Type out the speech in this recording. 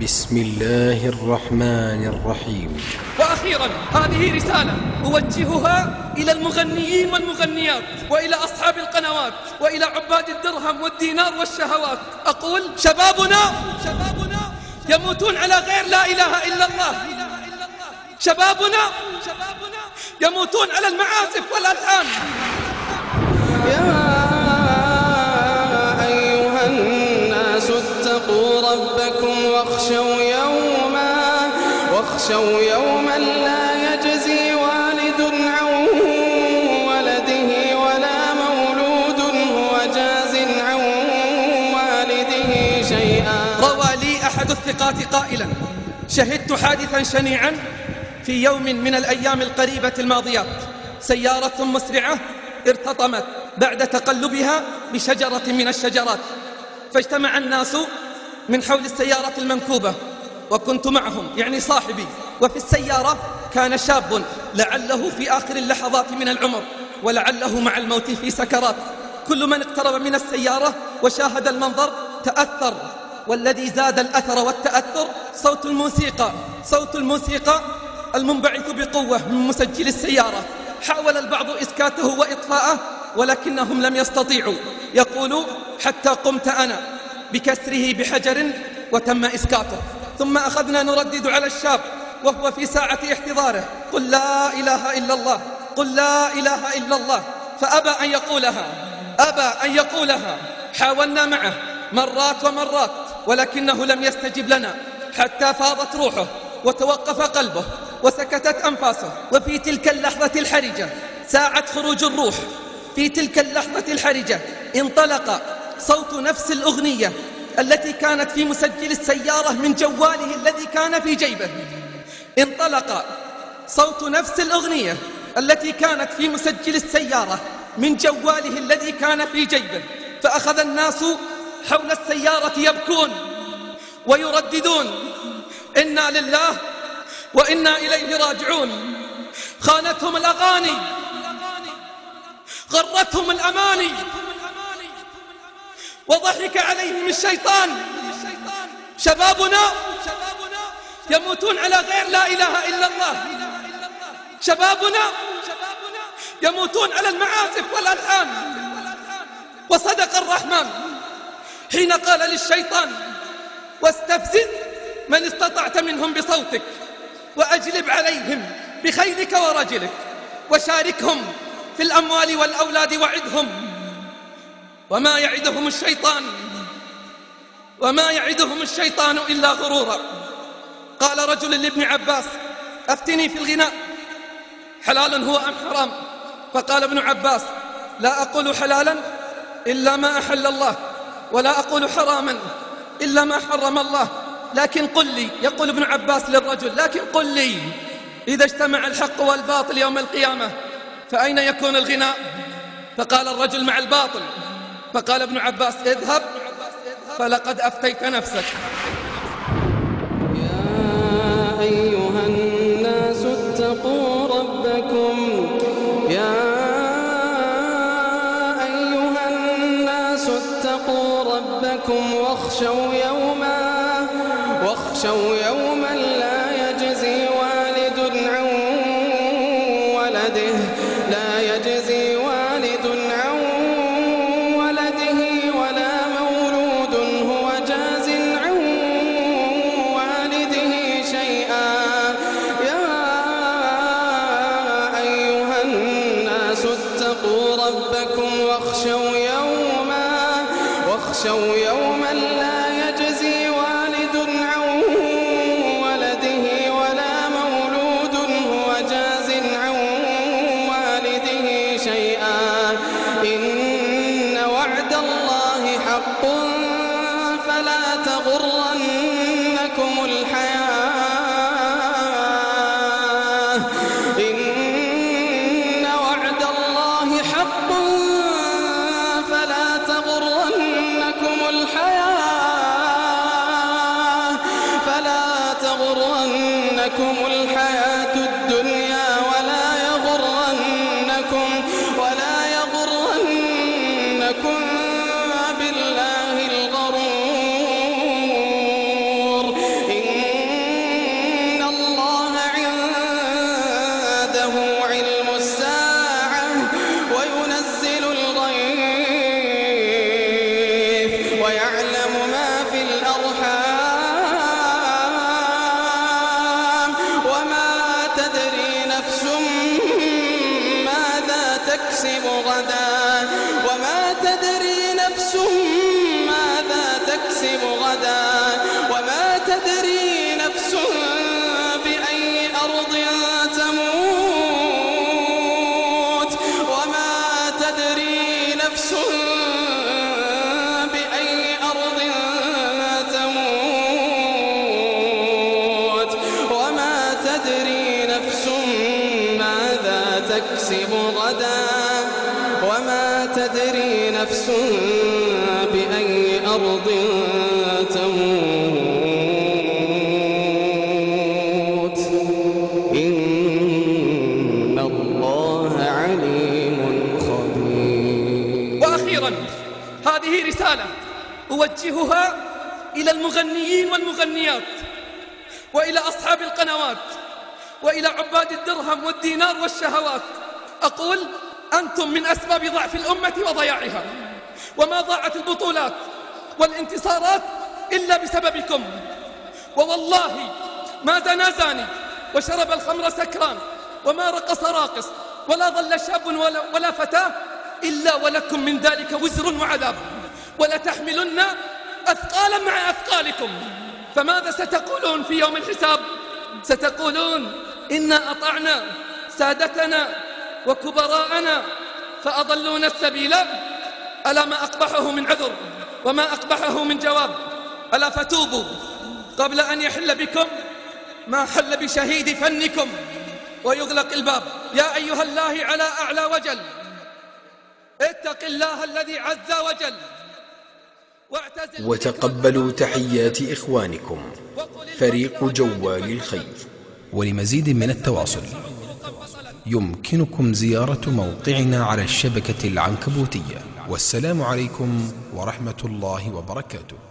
بسم الله الرحمن الرحيم. وأخيرا هذه رسالة أوجهها إلى المغنيين والمغنيات وإلى أصحاب القنوات وإلى عباد الدرهم والدينار والشهوات. أقول شبابنا شبابنا يموتون على غير لا إله إلا الله. شبابنا شبابنا يموتون على المعازف والألحان. واخشوا يوما لا يجزي والد عن ولده ولا مولود هو جاز عن والده شيئا. روى لي أحد الثقات قائلا شهدت حادثا شنيعا في يوم من الأيام القريبة الماضيات. سيارة مسرعة ارتطمت بعد تقلبها بشجرة من الشجرات. فاجتمع الناس من حول السيارة المنكوبة. وكنت معهم يعني صاحبي. وفي السيارة كان شاب لعله في آخر اللحظات من العمر ولعله مع الموت في سكرات. كل من اقترب من السيارة وشاهد المنظر تأثر والذي زاد الأثر والتأثر صوت الموسيقى. صوت الموسيقى المنبعث بقوة من مسجل السيارة. حاول البعض إسكاته وإطفاءه ولكنهم لم يستطيعوا. يقول حتى قمت أنا بكسره بحجر وتم إسكاته. ثم أخذنا نردد على الشاب وهو في ساعة احتضاره. قل لا إله إلا الله قل لا إله إلا الله. فأبى أن يقولها أبى أن يقولها. حاولنا معه مرات ومرات ولكنه لم يستجب لنا. حتى فاضت روحه وتوقف قلبه وسكتت أنفاسه. وفي تلك اللحظة الحرجة ساعة خروج الروح. في تلك اللحظة الحرجة انطلق صوت نفس الأغنية. التي كانت في مسجل السيارة من جواله الذي كان في جيبه. انطلق صوت نفس الأغنية التي كانت في مسجل السيارة من جواله الذي كان في جيبه. فأخذ الناس حول السيارة يبكون ويرددون إنا لله وإنا إليه راجعون. خانتهم الأغاني غرتهم الأماني. وضحك عليهم الشيطان. شبابنا يموتون على غير لا إله إلا الله. شبابنا يموتون على المعازف والألحان وصدق الرحمن. حين قال للشيطان واستفزز من استطعت منهم بصوتك وأجلب عليهم بخيلك ورجلك وشاركهم في الأموال والأولاد وعدهم. وما يعدهم الشيطان وما يعدهم الشيطان إلا غرورا. قال رجل لابن عباس أفتني في الغناء حلال هو أم حرام؟ فقال ابن عباس لا أقول حلالا إلا ما أحل الله ولا أقول حراما إلا ما حرم الله. لكن قل لي يقول ابن عباس للرجل لكن قل لي إذا اجتمع الحق والباطل يوم القيامة فأين يكون الغناء؟ فقال الرجل مع الباطل فقال ابن عباس اذهب فلقد أفتيت نفسك. يا أيها الناس اتقوا ربكم. يا أيها الناس اتقوا ربكم واخشوا يوما واخشوا يوما لا واخشوا يوما لا يجزي والد عن ولده ولا مولود هو جاز عن والده شيئا. إن وعد الله حق فلا تغرنكم الحياة. إن وعد الله حق فلا تغرنكم الحياة فلا تغرنكم الحياة. تكسب غدا وما تدري نفس بأي أرض تموت. إن الله عليم خبير. وأخيرا هذه رسالة أوجهها إلى المغنيين والمغنيات وإلى أصحاب القنوات. وإلى عباد الدرهم والدينار والشهوات. أقول أنتم من أسباب ضعف الأمة وضياعها. وما ضاعت البطولات والانتصارات إلا بسببكم. ووالله ما زنى زاني وشرب الخمر سكران وما رقص راقص ولا ظل شاب ولا, ولا فتاة إلا ولكم من ذلك وزر وعذاب. ولتحملن أثقالا مع أثقالكم. فماذا ستقولون في يوم الحساب؟ ستقولون إنا أطعنا سادتنا وكبراءنا فأضلونا السبيل ألا ما أقبحه من عذر وما أقبحه من جواب. ألا فتوبوا قبل أن يحل بكم ما حل بشهيد فنكم ويغلق الباب. يا أيها الله على أعلى وجل. اتق الله الذي عز وجل. وتقبلوا تحيات إخوانكم. فريق جوال الخير. ولمزيد من التواصل. يمكنكم زيارة موقعنا على الشبكة العنكبوتية. والسلام عليكم ورحمة الله وبركاته.